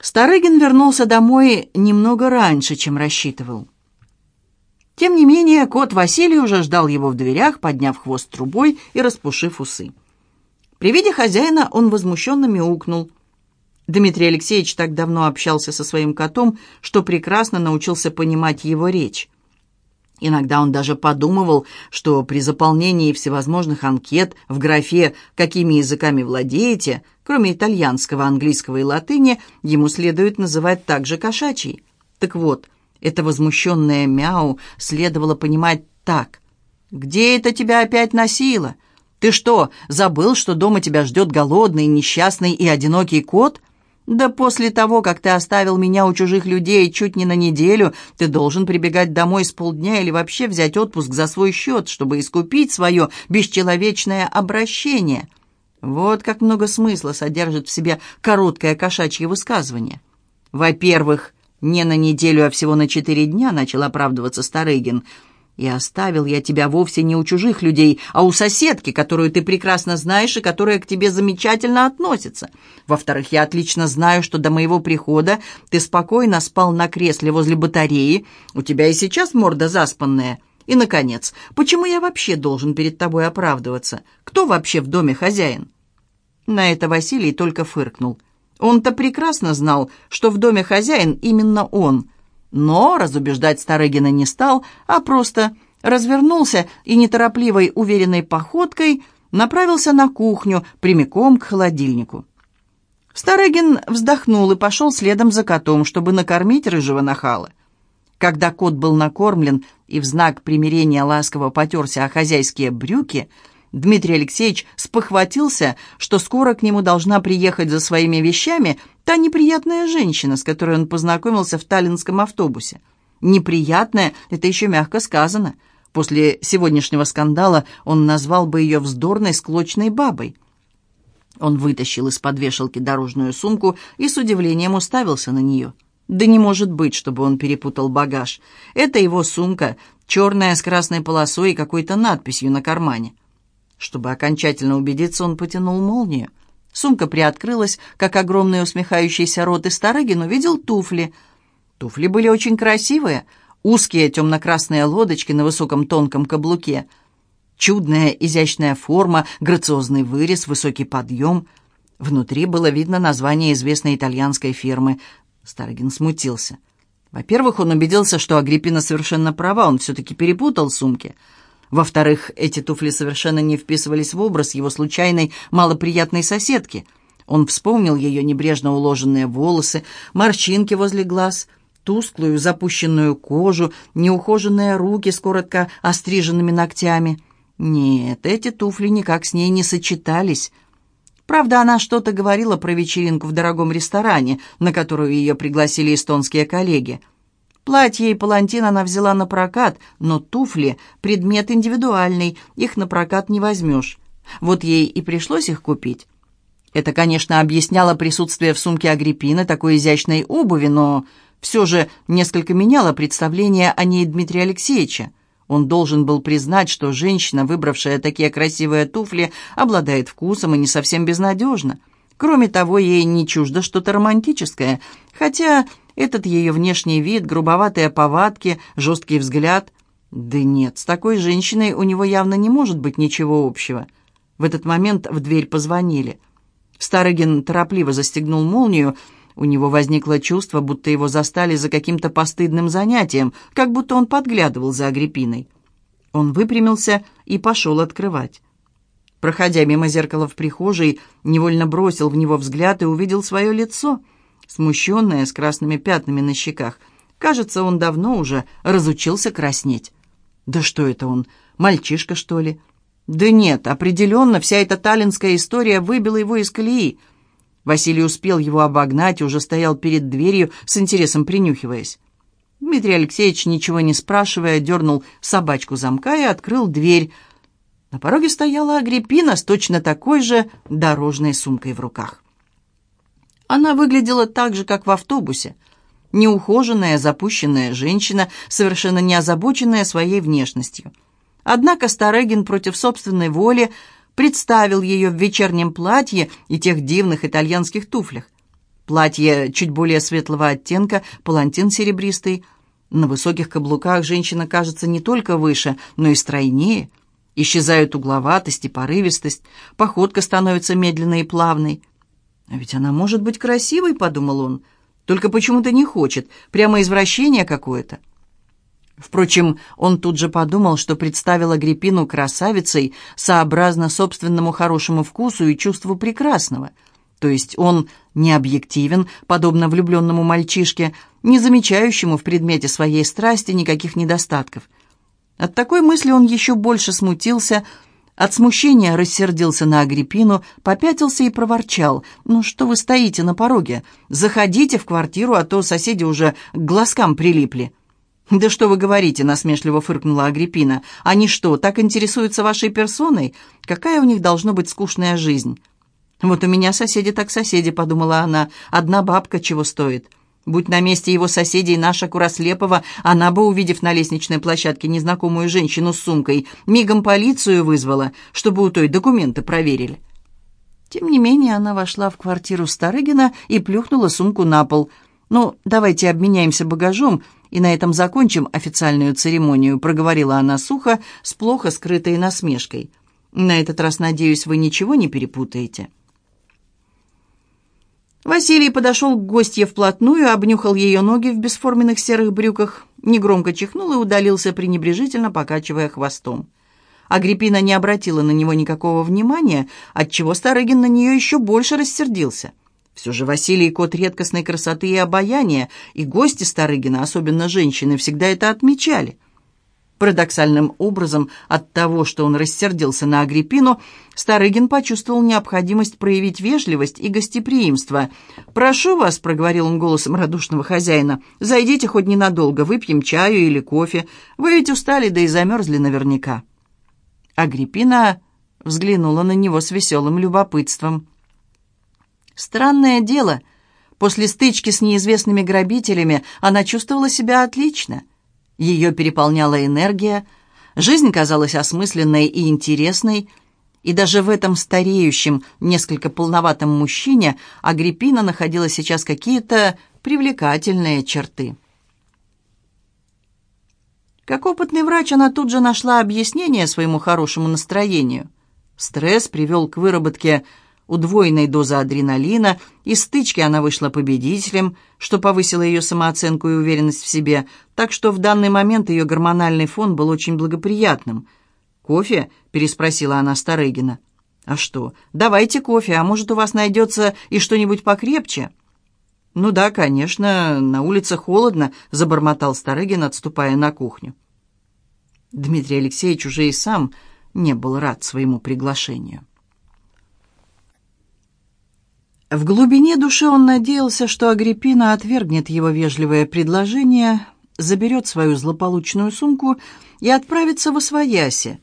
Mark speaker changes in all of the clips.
Speaker 1: Старыгин вернулся домой немного раньше, чем рассчитывал. Тем не менее, кот Василий уже ждал его в дверях, подняв хвост трубой и распушив усы. При виде хозяина он возмущенно мяукнул. Дмитрий Алексеевич так давно общался со своим котом, что прекрасно научился понимать его речь. Иногда он даже подумывал, что при заполнении всевозможных анкет в графе «Какими языками владеете?», кроме итальянского, английского и латыни, ему следует называть также кошачий. Так вот, это возмущенное мяу следовало понимать так. «Где это тебя опять носило? Ты что, забыл, что дома тебя ждет голодный, несчастный и одинокий кот?» Да после того, как ты оставил меня у чужих людей чуть не на неделю, ты должен прибегать домой с полдня или вообще взять отпуск за свой счет, чтобы искупить свое бесчеловечное обращение. Вот как много смысла содержит в себе короткое кошачье высказывание. Во-первых, не на неделю, а всего на четыре дня, начал оправдываться Старыгин – и оставил я тебя вовсе не у чужих людей, а у соседки, которую ты прекрасно знаешь и которая к тебе замечательно относится. Во-вторых, я отлично знаю, что до моего прихода ты спокойно спал на кресле возле батареи, у тебя и сейчас морда заспанная. И, наконец, почему я вообще должен перед тобой оправдываться? Кто вообще в доме хозяин?» На это Василий только фыркнул. Он-то прекрасно знал, что в доме хозяин именно он – но разубеждать Старыгина не стал, а просто развернулся и неторопливой, уверенной походкой направился на кухню, прямиком к холодильнику. Старыгин вздохнул и пошел следом за котом, чтобы накормить рыжего нахала. Когда кот был накормлен и в знак примирения ласково потерся о хозяйские брюки – Дмитрий Алексеевич спохватился, что скоро к нему должна приехать за своими вещами та неприятная женщина, с которой он познакомился в таллинском автобусе. Неприятная – это еще мягко сказано. После сегодняшнего скандала он назвал бы ее вздорной, склочной бабой. Он вытащил из-под вешалки дорожную сумку и с удивлением уставился на нее. Да не может быть, чтобы он перепутал багаж. Это его сумка, черная с красной полосой и какой-то надписью на кармане. Чтобы окончательно убедиться, он потянул молнию. Сумка приоткрылась, как огромный усмехающийся рот, и Старыгин увидел туфли. Туфли были очень красивые, узкие темно-красные лодочки на высоком тонком каблуке. Чудная изящная форма, грациозный вырез, высокий подъем. Внутри было видно название известной итальянской фирмы. Старыгин смутился. Во-первых, он убедился, что Агриппина совершенно права, он все-таки перепутал сумки — во-вторых, эти туфли совершенно не вписывались в образ его случайной, малоприятной соседки. Он вспомнил ее небрежно уложенные волосы, морщинки возле глаз, тусклую запущенную кожу, неухоженные руки с коротко остриженными ногтями. Нет, эти туфли никак с ней не сочетались. Правда, она что-то говорила про вечеринку в дорогом ресторане, на которую ее пригласили эстонские коллеги – Платье и палантин она взяла на прокат, но туфли — предмет индивидуальный, их на прокат не возьмешь. Вот ей и пришлось их купить. Это, конечно, объясняло присутствие в сумке Агриппины такой изящной обуви, но все же несколько меняло представление о ней Дмитрия Алексеевича. Он должен был признать, что женщина, выбравшая такие красивые туфли, обладает вкусом и не совсем безнадежна. Кроме того, ей не чуждо что-то романтическое, хотя этот ее внешний вид, грубоватые повадки, жесткий взгляд. Да нет, с такой женщиной у него явно не может быть ничего общего. В этот момент в дверь позвонили. Старыгин торопливо застегнул молнию. У него возникло чувство, будто его застали за каким-то постыдным занятием, как будто он подглядывал за Агриппиной. Он выпрямился и пошел открывать. Проходя мимо зеркала в прихожей, невольно бросил в него взгляд и увидел свое лицо — смущенная, с красными пятнами на щеках. Кажется, он давно уже разучился краснеть. Да что это он, мальчишка, что ли? Да нет, определенно, вся эта таллинская история выбила его из колеи. Василий успел его обогнать и уже стоял перед дверью, с интересом принюхиваясь. Дмитрий Алексеевич, ничего не спрашивая, дернул собачку замка и открыл дверь. На пороге стояла Агриппина с точно такой же дорожной сумкой в руках. Она выглядела так же, как в автобусе. Неухоженная, запущенная женщина, совершенно не озабоченная своей внешностью. Однако Старегин против собственной воли представил ее в вечернем платье и тех дивных итальянских туфлях. Платье чуть более светлого оттенка, палантин серебристый. На высоких каблуках женщина кажется не только выше, но и стройнее. Исчезают угловатость и порывистость, походка становится медленной и плавной. «А ведь она может быть красивой», — подумал он, — «только почему-то не хочет, прямо извращение какое-то». Впрочем, он тут же подумал, что представил Агриппину красавицей сообразно собственному хорошему вкусу и чувству прекрасного. То есть он не объективен, подобно влюбленному мальчишке, не замечающему в предмете своей страсти никаких недостатков. От такой мысли он еще больше смутился, от смущения рассердился на Агриппину, попятился и проворчал. «Ну что вы стоите на пороге? Заходите в квартиру, а то соседи уже к глазкам прилипли». «Да что вы говорите?» — насмешливо фыркнула Агриппина. «Они что, так интересуются вашей персоной? Какая у них должна быть скучная жизнь?» «Вот у меня соседи так соседи», — подумала она. «Одна бабка чего стоит?» Будь на месте его соседей наша Курослепова, она бы, увидев на лестничной площадке незнакомую женщину с сумкой, мигом полицию вызвала, чтобы у той документы проверили. Тем не менее, она вошла в квартиру Старыгина и плюхнула сумку на пол. «Ну, давайте обменяемся багажом и на этом закончим официальную церемонию», проговорила она сухо, с плохо скрытой насмешкой. «На этот раз, надеюсь, вы ничего не перепутаете». Василий подошел к гостье вплотную, обнюхал ее ноги в бесформенных серых брюках, негромко чихнул и удалился, пренебрежительно покачивая хвостом. Агриппина не обратила на него никакого внимания, отчего Старыгин на нее еще больше рассердился. Все же Василий — кот редкостной красоты и обаяния, и гости Старыгина, особенно женщины, всегда это отмечали — Парадоксальным образом от того, что он рассердился на Агриппину, Старыгин почувствовал необходимость проявить вежливость и гостеприимство. «Прошу вас», — проговорил он голосом радушного хозяина, — «зайдите хоть ненадолго, выпьем чаю или кофе. Вы ведь устали, да и замерзли наверняка». Агриппина взглянула на него с веселым любопытством. Странное дело, после стычки с неизвестными грабителями она чувствовала себя отлично — ее переполняла энергия, жизнь казалась осмысленной и интересной, и даже в этом стареющем, несколько полноватом мужчине Агриппина находила сейчас какие-то привлекательные черты. Как опытный врач, она тут же нашла объяснение своему хорошему настроению. Стресс привел к выработке удвоенной дозы адреналина, из стычки она вышла победителем, что повысило ее самооценку и уверенность в себе, так что в данный момент ее гормональный фон был очень благоприятным. «Кофе?» — переспросила она Старыгина. «А что? Давайте кофе, а может, у вас найдется и что-нибудь покрепче?» «Ну да, конечно, на улице холодно», — забормотал Старыгин, отступая на кухню. Дмитрий Алексеевич уже и сам не был рад своему приглашению. В глубине души он надеялся, что Агриппина отвергнет его вежливое предложение, заберет свою злополучную сумку и отправится в Освояси,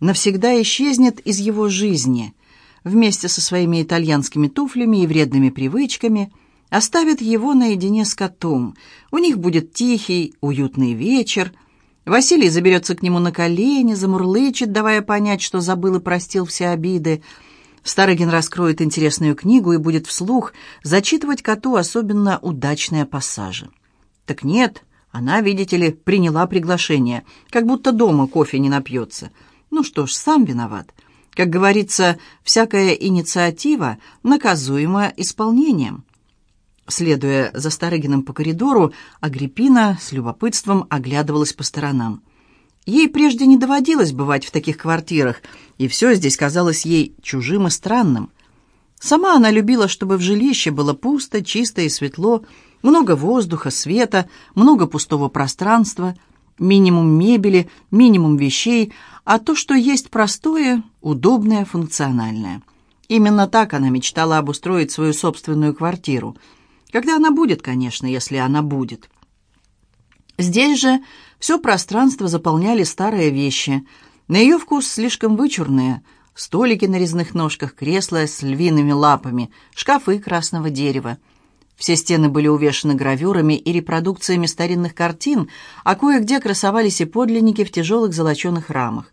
Speaker 1: навсегда исчезнет из его жизни, вместе со своими итальянскими туфлями и вредными привычками, оставит его наедине с котом. У них будет тихий, уютный вечер. Василий заберется к нему на колени, замурлычет, давая понять, что забыл и простил все обиды, Старыгин раскроет интересную книгу и будет вслух зачитывать коту особенно удачные пассажи. Так нет, она, видите ли, приняла приглашение, как будто дома кофе не напьется. Ну что ж, сам виноват. Как говорится, всякая инициатива наказуема исполнением. Следуя за Старыгиным по коридору, Агриппина с любопытством оглядывалась по сторонам. Ей прежде не доводилось бывать в таких квартирах, и все здесь казалось ей чужим и странным. Сама она любила, чтобы в жилище было пусто, чисто и светло, много воздуха, света, много пустого пространства, минимум мебели, минимум вещей, а то, что есть простое, удобное, функциональное. Именно так она мечтала обустроить свою собственную квартиру. Когда она будет, конечно, если она будет. Здесь же все пространство заполняли старые вещи. На ее вкус слишком вычурные. Столики на резных ножках, кресла с львиными лапами, шкафы красного дерева. Все стены были увешаны гравюрами и репродукциями старинных картин, а кое-где красовались и подлинники в тяжелых золоченых рамах.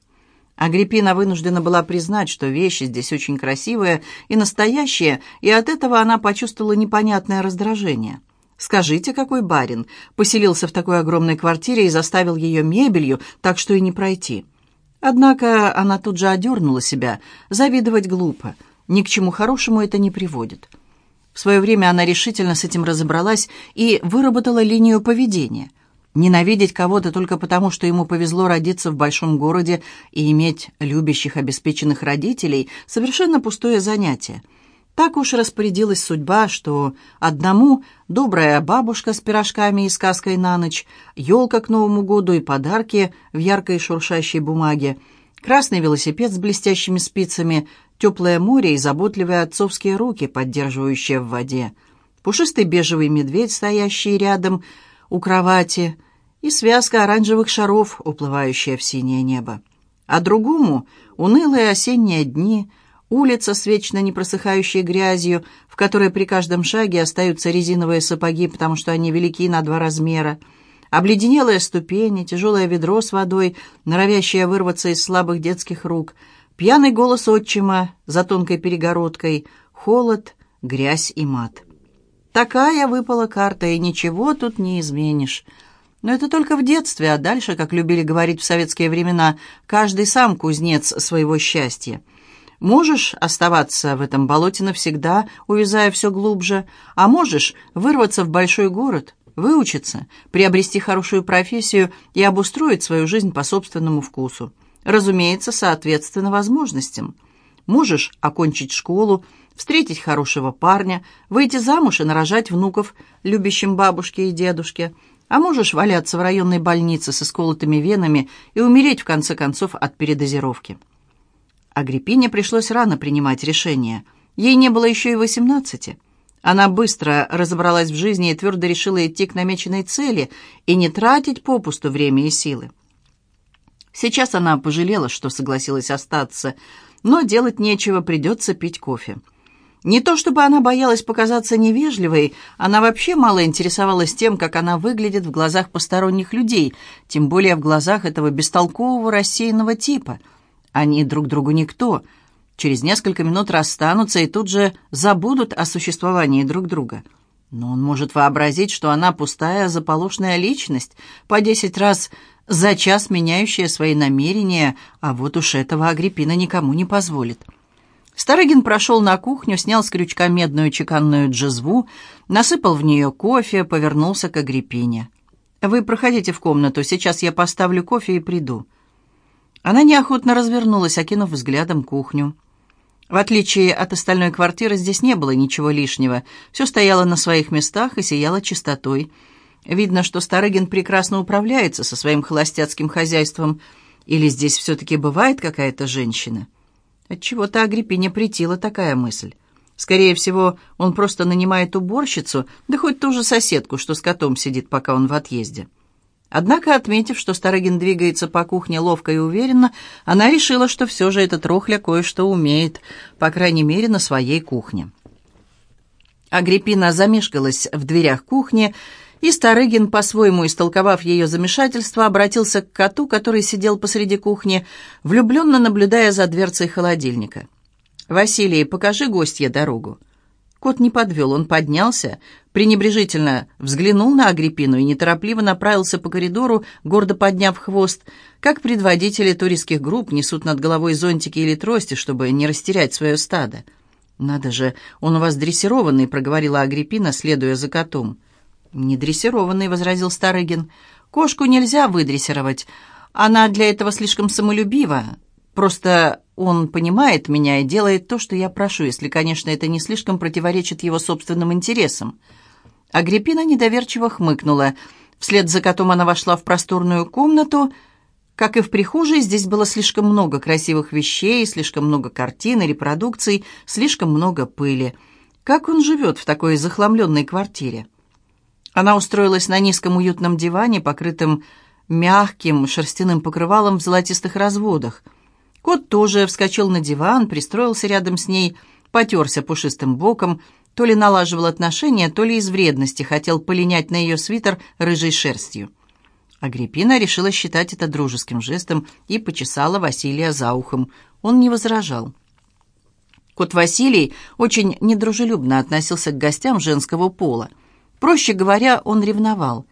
Speaker 1: Агриппина вынуждена была признать, что вещи здесь очень красивые и настоящие, и от этого она почувствовала непонятное раздражение. Скажите, какой барин поселился в такой огромной квартире и заставил ее мебелью, так что и не пройти. Однако она тут же одернула себя. Завидовать глупо. Ни к чему хорошему это не приводит. В свое время она решительно с этим разобралась и выработала линию поведения. Ненавидеть кого-то только потому, что ему повезло родиться в большом городе и иметь любящих, обеспеченных родителей – совершенно пустое занятие. Так уж распорядилась судьба, что одному добрая бабушка с пирожками и сказкой на ночь, елка к Новому году и подарки в яркой шуршащей бумаге, красный велосипед с блестящими спицами, теплое море и заботливые отцовские руки, поддерживающие в воде, пушистый бежевый медведь, стоящий рядом – у кровати и связка оранжевых шаров, уплывающая в синее небо. А другому — унылые осенние дни, улица с вечно непросыхающей грязью, в которой при каждом шаге остаются резиновые сапоги, потому что они велики на два размера, обледенелые ступени, тяжелое ведро с водой, норовящее вырваться из слабых детских рук, пьяный голос отчима за тонкой перегородкой, холод, грязь и мат. Такая выпала карта, и ничего тут не изменишь. Но это только в детстве, а дальше, как любили говорить в советские времена, каждый сам кузнец своего счастья. Можешь оставаться в этом болоте навсегда, увязая все глубже, а можешь вырваться в большой город, выучиться, приобрести хорошую профессию и обустроить свою жизнь по собственному вкусу. Разумеется, соответственно возможностям. Можешь окончить школу, встретить хорошего парня, выйти замуж и нарожать внуков, любящим бабушке и дедушке. А можешь валяться в районной больнице с исколотыми венами и умереть, в конце концов, от передозировки. Агриппине пришлось рано принимать решение. Ей не было еще и восемнадцати. Она быстро разобралась в жизни и твердо решила идти к намеченной цели и не тратить попусту время и силы. Сейчас она пожалела, что согласилась остаться, но делать нечего, придется пить кофе. Не то чтобы она боялась показаться невежливой, она вообще мало интересовалась тем, как она выглядит в глазах посторонних людей, тем более в глазах этого бестолкового рассеянного типа. Они друг другу никто. Через несколько минут расстанутся и тут же забудут о существовании друг друга. Но он может вообразить, что она пустая, заполошная личность, по десять раз за час меняющая свои намерения, а вот уж этого Агриппина никому не позволит. Старыгин прошел на кухню, снял с крючка медную чеканную джезву, насыпал в нее кофе, повернулся к Агриппине. «Вы проходите в комнату, сейчас я поставлю кофе и приду». Она неохотно развернулась, окинув взглядом кухню. В отличие от остальной квартиры, здесь не было ничего лишнего. Все стояло на своих местах и сияло чистотой. Видно, что Старыгин прекрасно управляется со своим холостяцким хозяйством. Или здесь все-таки бывает какая-то женщина?» Отчего-то Агриппине притила такая мысль. Скорее всего, он просто нанимает уборщицу, да хоть ту же соседку, что с котом сидит, пока он в отъезде. Однако, отметив, что Старыгин двигается по кухне ловко и уверенно, она решила, что все же этот рохля кое-что умеет, по крайней мере, на своей кухне. Агриппина замешкалась в дверях кухни, и Старыгин, по-своему истолковав ее замешательство, обратился к коту, который сидел посреди кухни, влюбленно наблюдая за дверцей холодильника. «Василий, покажи гостье дорогу». Кот не подвел, он поднялся, пренебрежительно взглянул на Агриппину и неторопливо направился по коридору, гордо подняв хвост, как предводители туристских групп несут над головой зонтики или трости, чтобы не растерять свое стадо. «Надо же, он у вас дрессированный», — проговорила Агриппина, следуя за котом. «Не дрессированный», — возразил Старыгин. «Кошку нельзя выдрессировать. Она для этого слишком самолюбива. Просто он понимает меня и делает то, что я прошу, если, конечно, это не слишком противоречит его собственным интересам». Агриппина недоверчиво хмыкнула. Вслед за котом она вошла в просторную комнату. Как и в прихожей, здесь было слишком много красивых вещей, слишком много картин и репродукций, слишком много пыли. Как он живет в такой захламленной квартире? Она устроилась на низком уютном диване, покрытым мягким шерстяным покрывалом в золотистых разводах. Кот тоже вскочил на диван, пристроился рядом с ней, потерся пушистым боком, то ли налаживал отношения, то ли из вредности хотел полинять на ее свитер рыжей шерстью. Агриппина решила считать это дружеским жестом и почесала Василия за ухом. Он не возражал. Кот Василий очень недружелюбно относился к гостям женского пола. Проще говоря, он ревновал.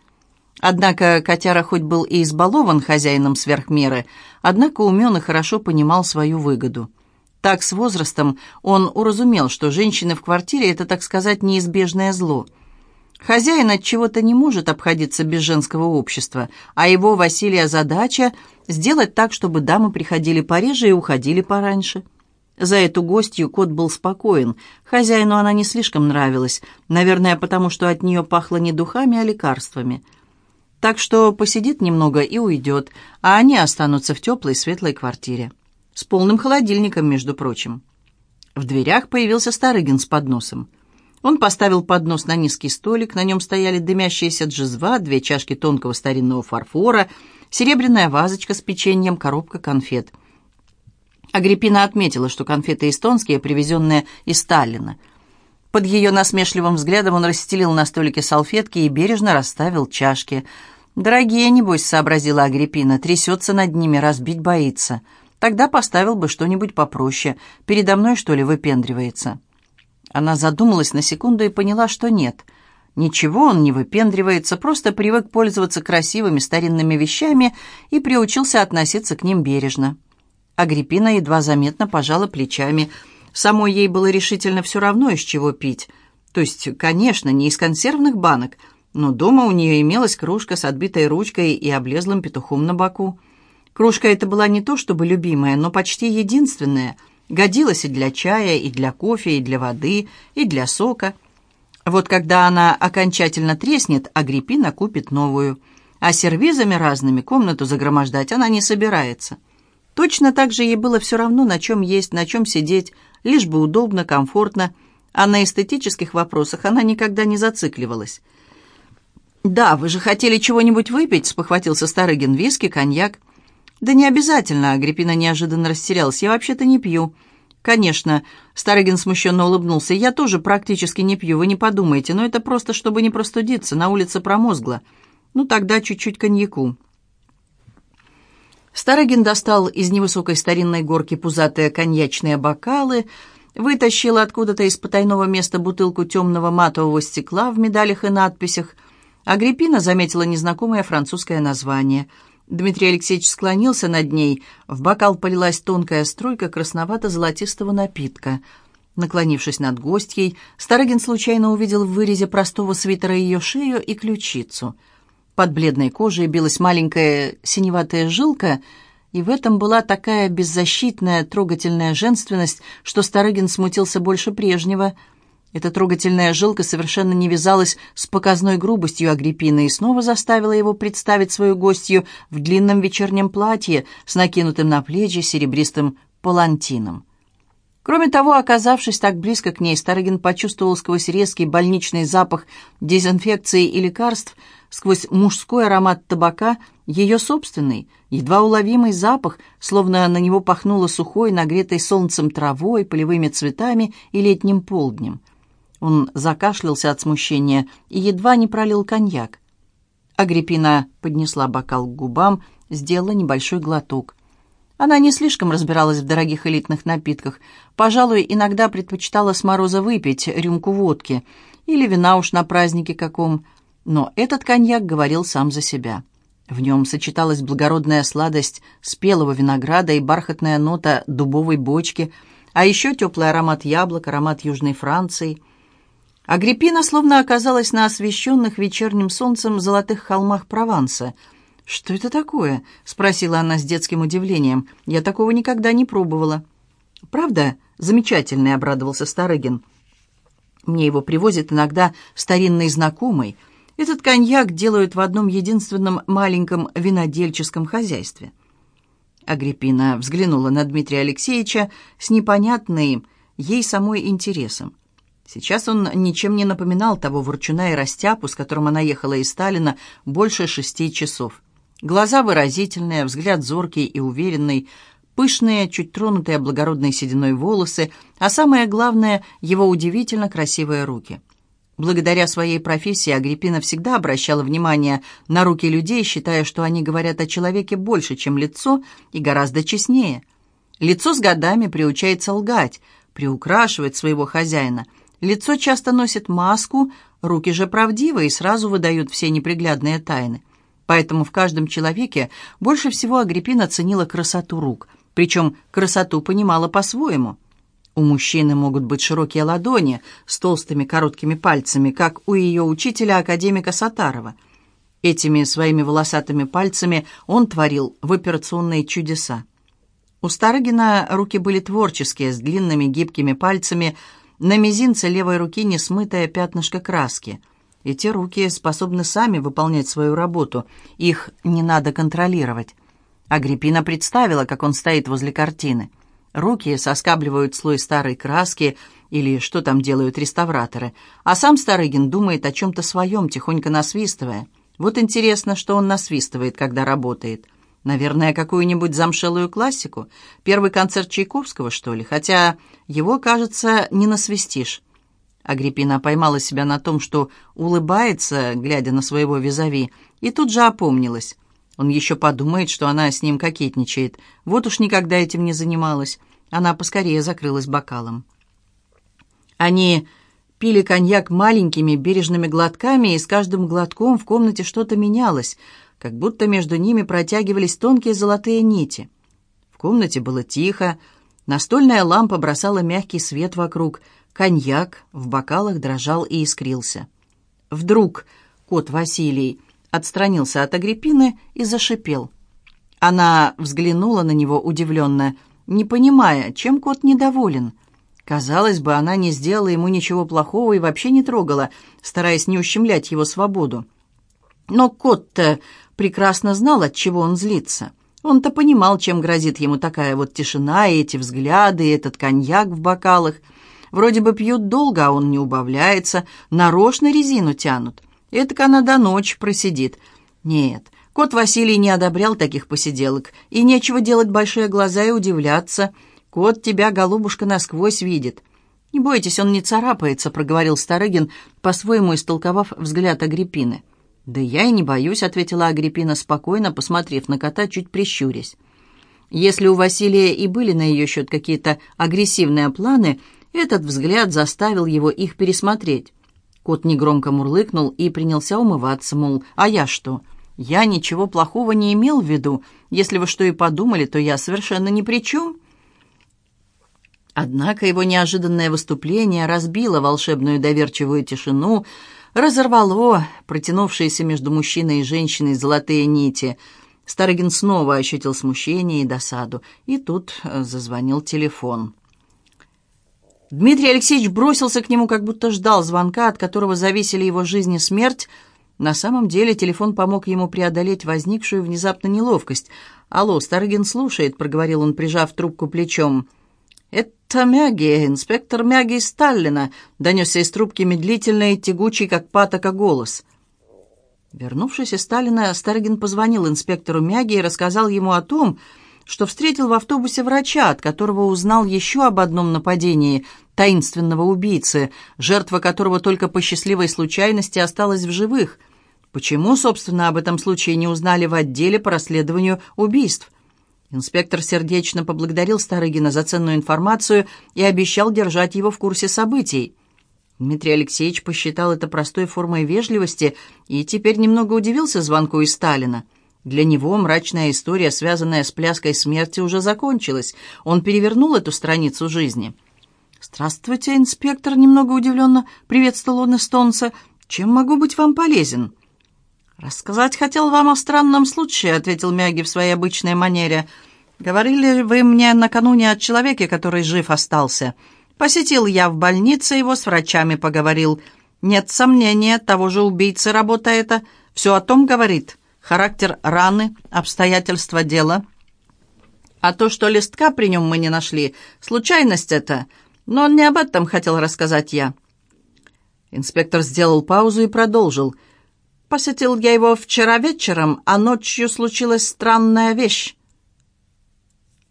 Speaker 1: Однако котяра хоть был и избалован хозяином сверх меры, однако умен и хорошо понимал свою выгоду. Так с возрастом он уразумел, что женщины в квартире – это, так сказать, неизбежное зло – Хозяин от чего-то не может обходиться без женского общества, а его Василия задача сделать так, чтобы дамы приходили пореже и уходили пораньше. За эту гостью кот был спокоен. Хозяину она не слишком нравилась, наверное, потому что от нее пахло не духами, а лекарствами. Так что посидит немного и уйдет, а они останутся в теплой светлой квартире. С полным холодильником, между прочим. В дверях появился Старыгин с подносом. Он поставил поднос на низкий столик, на нем стояли дымящиеся джезва, две чашки тонкого старинного фарфора, серебряная вазочка с печеньем, коробка конфет. Агриппина отметила, что конфеты эстонские, привезенные из Сталина. Под ее насмешливым взглядом он расстелил на столике салфетки и бережно расставил чашки. «Дорогие, небось», — сообразила Агриппина, — «трясется над ними, разбить боится. Тогда поставил бы что-нибудь попроще. Передо мной, что ли, выпендривается?» Она задумалась на секунду и поняла, что нет. Ничего он не выпендривается, просто привык пользоваться красивыми старинными вещами и приучился относиться к ним бережно. Агриппина едва заметно пожала плечами. Самой ей было решительно все равно, из чего пить. То есть, конечно, не из консервных банок, но дома у нее имелась кружка с отбитой ручкой и облезлым петухом на боку. Кружка эта была не то чтобы любимая, но почти единственная — Годилась и для чая, и для кофе, и для воды, и для сока. Вот когда она окончательно треснет, Агриппина купит новую. А сервизами разными комнату загромождать она не собирается. Точно так же ей было все равно, на чем есть, на чем сидеть, лишь бы удобно, комфортно, а на эстетических вопросах она никогда не зацикливалась. «Да, вы же хотели чего-нибудь выпить?» — спохватился Старыгин. «Виски, коньяк?» «Да не обязательно», — Агриппина неожиданно растерялась. «Я вообще-то не пью». «Конечно», — Старыгин смущенно улыбнулся. «Я тоже практически не пью, вы не подумайте, но это просто, чтобы не простудиться, на улице промозгло. Ну, тогда чуть-чуть коньяку». Старыгин достал из невысокой старинной горки пузатые коньячные бокалы, вытащил откуда-то из потайного места бутылку темного матового стекла в медалях и надписях. Агриппина заметила незнакомое французское название — Дмитрий Алексеевич склонился над ней. В бокал полилась тонкая струйка красновато-золотистого напитка. Наклонившись над гостьей, Старыгин случайно увидел в вырезе простого свитера ее шею и ключицу. Под бледной кожей билась маленькая синеватая жилка, и в этом была такая беззащитная, трогательная женственность, что Старыгин смутился больше прежнего — эта трогательная жилка совершенно не вязалась с показной грубостью Агриппины и снова заставила его представить свою гостью в длинном вечернем платье с накинутым на плечи серебристым палантином. Кроме того, оказавшись так близко к ней, Старыгин почувствовал сквозь резкий больничный запах дезинфекции и лекарств, сквозь мужской аромат табака, ее собственный, едва уловимый запах, словно на него пахнуло сухой, нагретой солнцем травой, полевыми цветами и летним полднем. Он закашлялся от смущения и едва не пролил коньяк. Агриппина поднесла бокал к губам, сделала небольшой глоток. Она не слишком разбиралась в дорогих элитных напитках. Пожалуй, иногда предпочитала с мороза выпить рюмку водки или вина уж на празднике каком. Но этот коньяк говорил сам за себя. В нем сочеталась благородная сладость спелого винограда и бархатная нота дубовой бочки, а еще теплый аромат яблок, аромат Южной Франции — Агриппина словно оказалась на освещенных вечерним солнцем золотых холмах Прованса. «Что это такое?» — спросила она с детским удивлением. «Я такого никогда не пробовала». «Правда?» — замечательный, — обрадовался Старыгин. «Мне его привозит иногда старинный знакомый. Этот коньяк делают в одном единственном маленьком винодельческом хозяйстве». Агриппина взглянула на Дмитрия Алексеевича с непонятным ей самой интересом. Сейчас он ничем не напоминал того ворчуна и растяпу, с которым она ехала из Сталина больше шести часов. Глаза выразительные, взгляд зоркий и уверенный, пышные, чуть тронутые благородной сединой волосы, а самое главное — его удивительно красивые руки. Благодаря своей профессии Агриппина всегда обращала внимание на руки людей, считая, что они говорят о человеке больше, чем лицо, и гораздо честнее. Лицо с годами приучается лгать, приукрашивать своего хозяина. Лицо часто носит маску, руки же правдивы и сразу выдают все неприглядные тайны. Поэтому в каждом человеке больше всего Агриппина ценила красоту рук, причем красоту понимала по-своему – у мужчины могут быть широкие ладони с толстыми короткими пальцами, как у ее учителя, академика Сатарова. Этими своими волосатыми пальцами он творил в операционные чудеса. У Старыгина руки были творческие, с длинными гибкими пальцами, на мизинце левой руки несмытое пятнышко краски. Эти руки способны сами выполнять свою работу, их не надо контролировать. Агриппина представила, как он стоит возле картины. Руки соскабливают слой старой краски или что там делают реставраторы, а сам Старыгин думает о чем-то своем, тихонько насвистывая. Вот интересно, что он насвистывает, когда работает. Наверное, какую-нибудь замшелую классику. Первый концерт Чайковского, что ли? Хотя его, кажется, не насвистишь. Агриппина поймала себя на том, что улыбается, глядя на своего визави, и тут же опомнилась. Он еще подумает, что она с ним кокетничает. Вот уж никогда этим не занималась. Она поскорее закрылась бокалом. Они пили коньяк маленькими бережными глотками, и с каждым глотком в комнате что-то менялось, как будто между ними протягивались тонкие золотые нити. В комнате было тихо, настольная лампа бросала мягкий свет вокруг, коньяк в бокалах дрожал и искрился. Вдруг кот Василий отстранился от Агриппины и зашипел. Она взглянула на него удивленно, не понимая, чем кот недоволен. Казалось бы, она не сделала ему ничего плохого и вообще не трогала, стараясь не ущемлять его свободу. Но кот-то прекрасно знал, от чего он злится. Он-то понимал, чем грозит ему такая вот тишина и эти взгляды, и этот коньяк в бокалах. Вроде бы пьют долго, а он не убавляется, нарочно резину тянут. Этак она до ночи просидит. Нет, кот Василий не одобрял таких посиделок, и нечего делать большие глаза и удивляться. Кот тебя, голубушка, насквозь видит. «Не бойтесь, он не царапается», — проговорил Старыгин, по-своему истолковав взгляд Агриппины. «Да я и не боюсь», — ответила Агриппина спокойно, посмотрев на кота, чуть прищурясь. Если у Василия и были на ее счет какие-то агрессивные планы, этот взгляд заставил его их пересмотреть. Кот негромко мурлыкнул и принялся умываться, мол, а я что? Я ничего плохого не имел в виду. Если вы что и подумали, то я совершенно ни при чем. Однако его неожиданное выступление разбило волшебную доверчивую тишину, разорвало протянувшиеся между мужчиной и женщиной золотые нити. Старыгин снова ощутил смущение и досаду, и тут зазвонил телефон. Дмитрий Алексеевич бросился к нему, как будто ждал звонка, от которого зависели его жизнь и смерть. На самом деле телефон помог ему преодолеть возникшую внезапно неловкость. «Алло, Старыгин слушает», — проговорил он, прижав трубку плечом. «Это Мяги, инспектор Мяги из Сталина», — донесся из трубки медлительный тягучий, как патока, голос. Вернувшись из Сталина, Старыгин позвонил инспектору Мяги и рассказал ему о том, что встретил в автобусе врача, от которого узнал еще об одном нападении таинственного убийцы, жертва которого только по счастливой случайности осталась в живых. Почему, собственно, об этом случае не узнали в отделе по расследованию убийств? Инспектор сердечно поблагодарил Старыгина за ценную информацию и обещал держать его в курсе событий. Дмитрий Алексеевич посчитал это простой формой вежливости и теперь немного удивился звонку из Сталина. Для него мрачная история, связанная с пляской смерти, уже закончилась. Он перевернул эту страницу жизни. «Здравствуйте, инспектор», — немного удивленно приветствовал он эстонца. «Чем могу быть вам полезен?» «Рассказать хотел вам о странном случае», — ответил Мяги в своей обычной манере. «Говорили вы мне накануне о человеке, который жив остался. Посетил я в больнице его, с врачами поговорил. Нет сомнения, того же убийцы работа это. Все о том говорит» характер раны, обстоятельства дела. А то, что листка при нем мы не нашли, случайность это, но не об этом хотел рассказать я. Инспектор сделал паузу и продолжил. Посетил я его вчера вечером, а ночью случилась странная вещь.